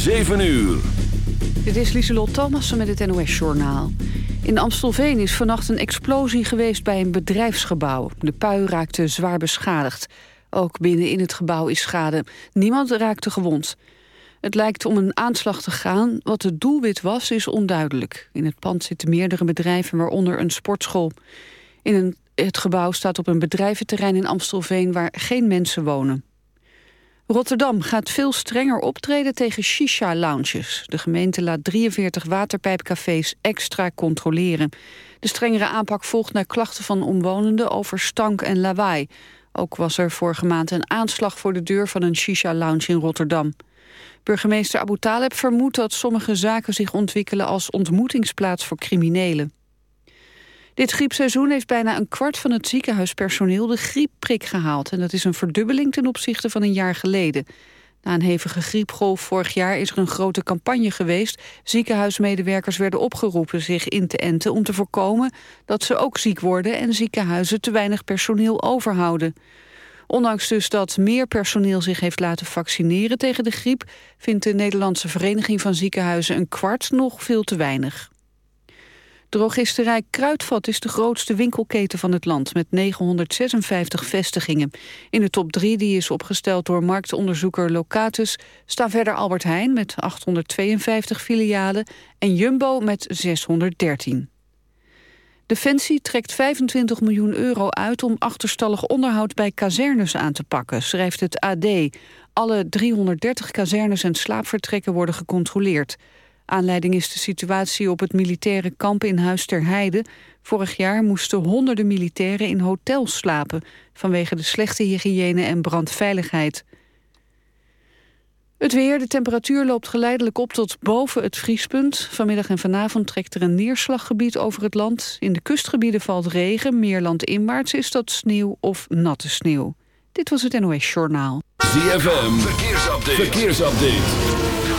7 uur. Dit is Lieselot Thomassen met het NOS-journaal. In Amstelveen is vannacht een explosie geweest bij een bedrijfsgebouw. De pui raakte zwaar beschadigd. Ook binnen in het gebouw is schade. Niemand raakte gewond. Het lijkt om een aanslag te gaan. Wat het doelwit was, is onduidelijk. In het pand zitten meerdere bedrijven, waaronder een sportschool. In het gebouw staat op een bedrijventerrein in Amstelveen... waar geen mensen wonen. Rotterdam gaat veel strenger optreden tegen shisha-lounges. De gemeente laat 43 waterpijpcafés extra controleren. De strengere aanpak volgt naar klachten van omwonenden over stank en lawaai. Ook was er vorige maand een aanslag voor de deur van een shisha-lounge in Rotterdam. Burgemeester Abu Taleb vermoedt dat sommige zaken zich ontwikkelen als ontmoetingsplaats voor criminelen. Dit griepseizoen heeft bijna een kwart van het ziekenhuispersoneel de griepprik gehaald. En dat is een verdubbeling ten opzichte van een jaar geleden. Na een hevige griepgolf vorig jaar is er een grote campagne geweest. Ziekenhuismedewerkers werden opgeroepen zich in te enten om te voorkomen dat ze ook ziek worden en ziekenhuizen te weinig personeel overhouden. Ondanks dus dat meer personeel zich heeft laten vaccineren tegen de griep... vindt de Nederlandse Vereniging van Ziekenhuizen een kwart nog veel te weinig. Drogisterij Kruidvat is de grootste winkelketen van het land... met 956 vestigingen. In de top 3, die is opgesteld door marktonderzoeker Locatus... staan verder Albert Heijn met 852 filialen... en Jumbo met 613. Defensie trekt 25 miljoen euro uit om achterstallig onderhoud bij kazernes aan te pakken, schrijft het AD. Alle 330 kazernes en slaapvertrekken worden gecontroleerd. Aanleiding is de situatie op het militaire kamp in Huis ter Heide. Vorig jaar moesten honderden militairen in hotels slapen... vanwege de slechte hygiëne en brandveiligheid. Het weer, de temperatuur loopt geleidelijk op tot boven het vriespunt. Vanmiddag en vanavond trekt er een neerslaggebied over het land. In de kustgebieden valt regen, meer landinwaarts is dat sneeuw of natte sneeuw. Dit was het NOS Journaal. ZFM, verkeersupdate. verkeersupdate.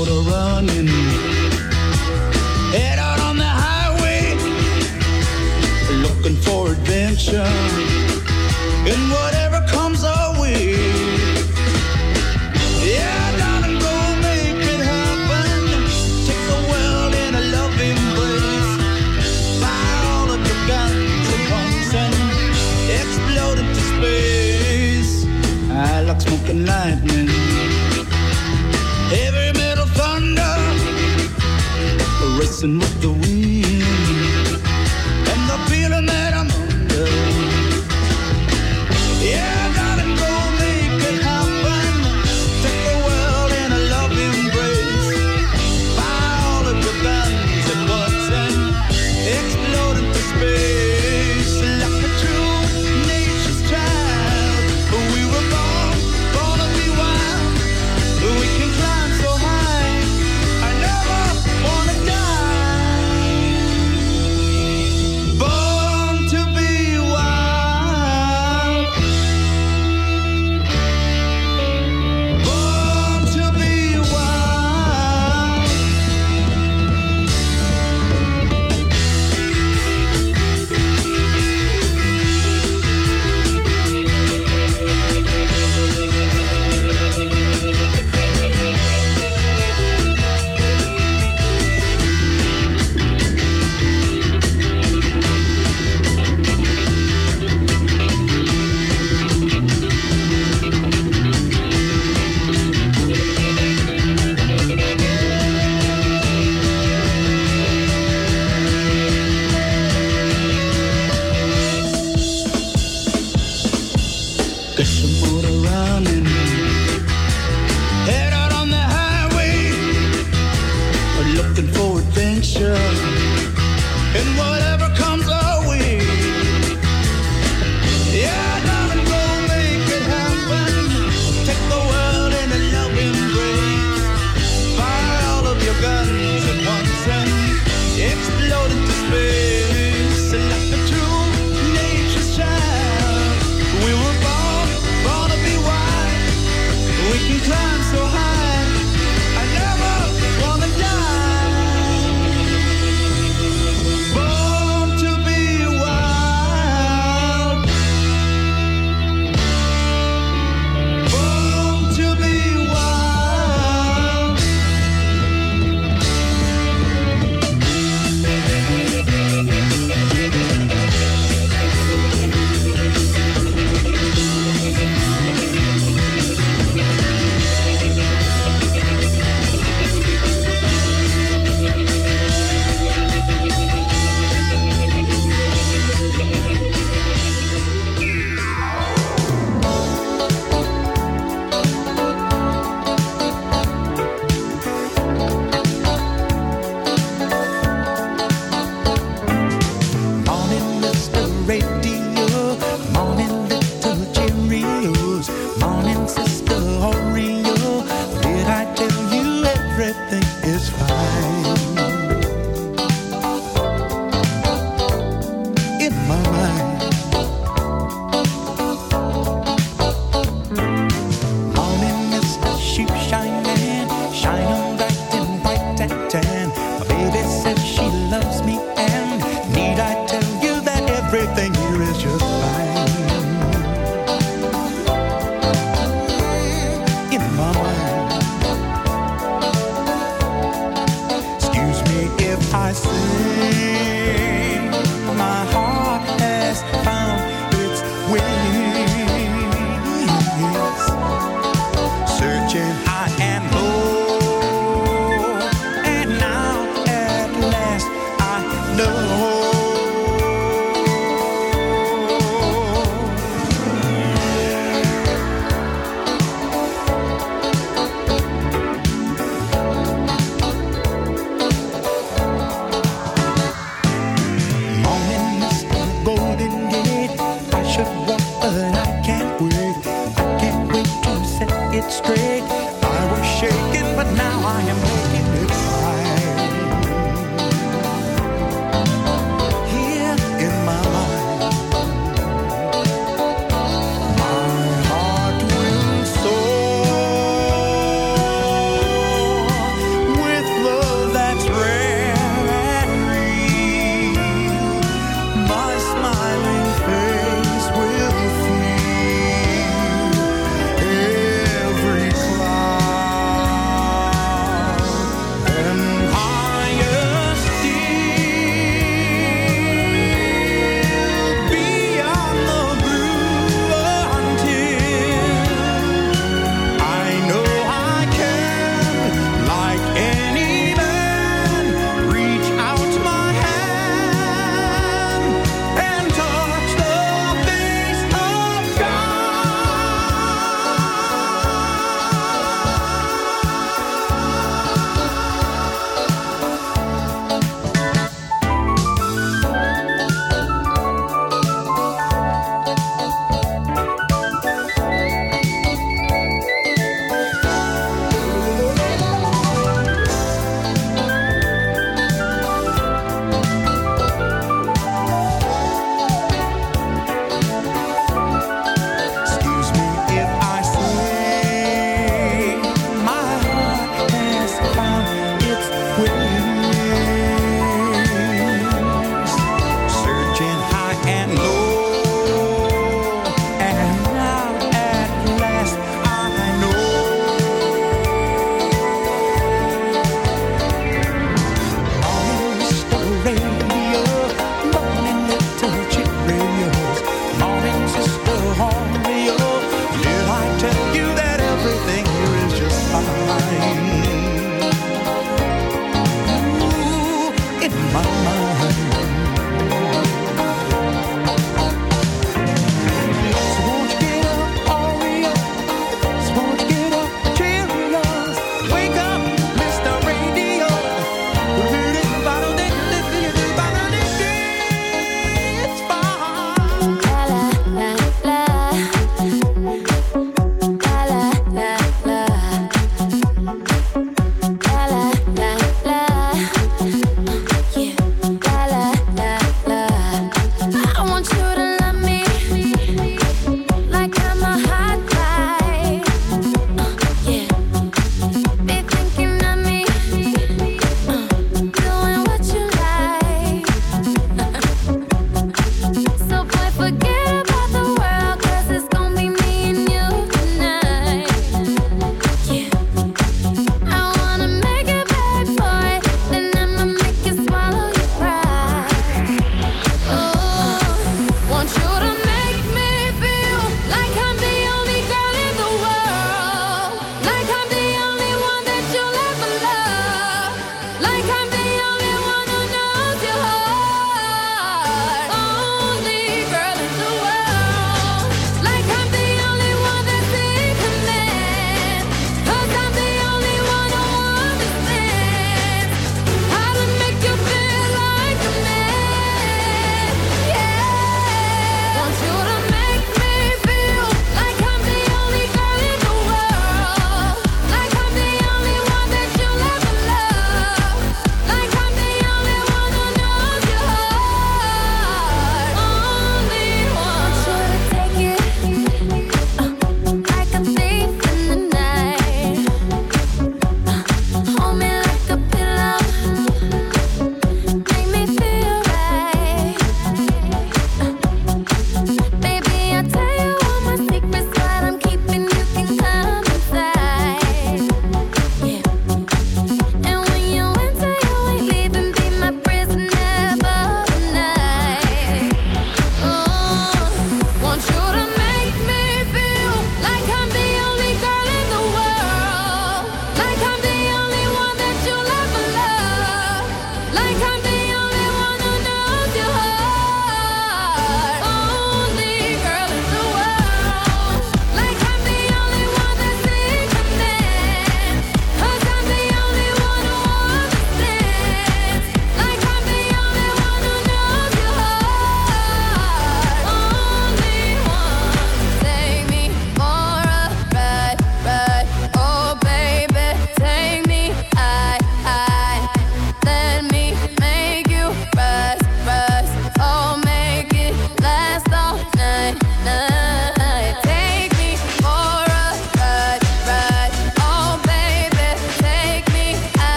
running. Head out on the highway, looking for adventure. And whatever comes our way. Yeah, go make it happen. Take the world in a loving. Buy all space. I like smoking lightning. Racing with the wind.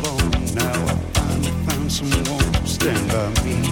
move now. I finally found someone to stand by me.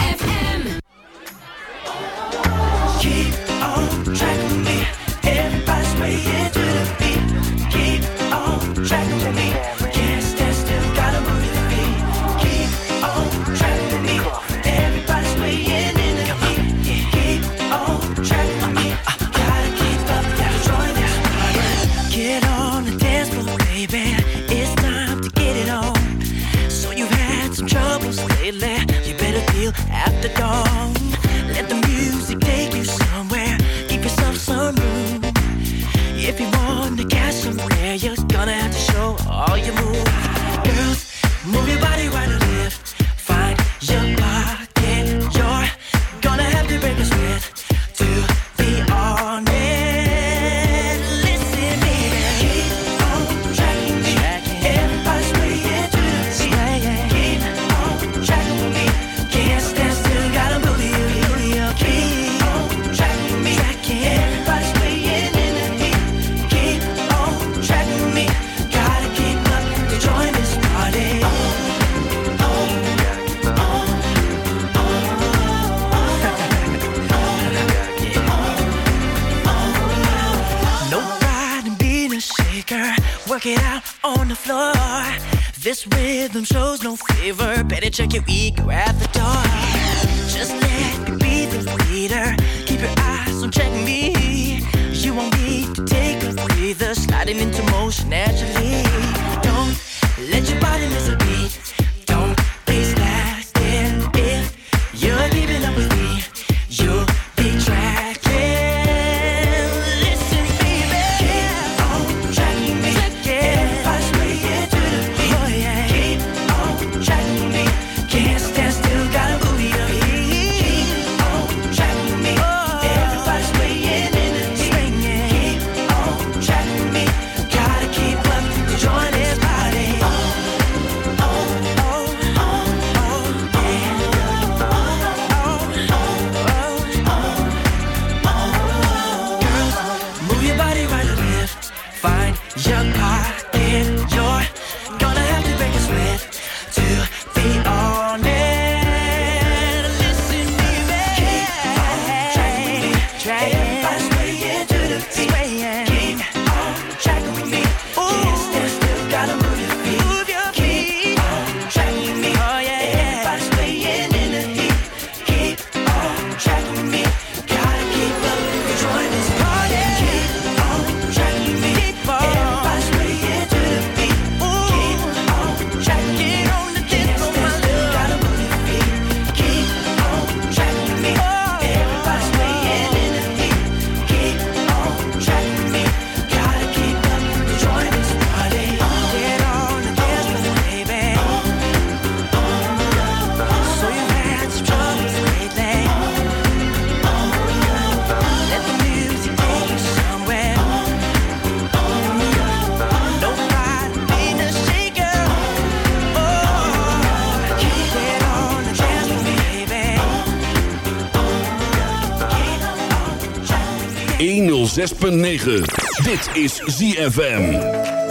check it. Dit is ZFM.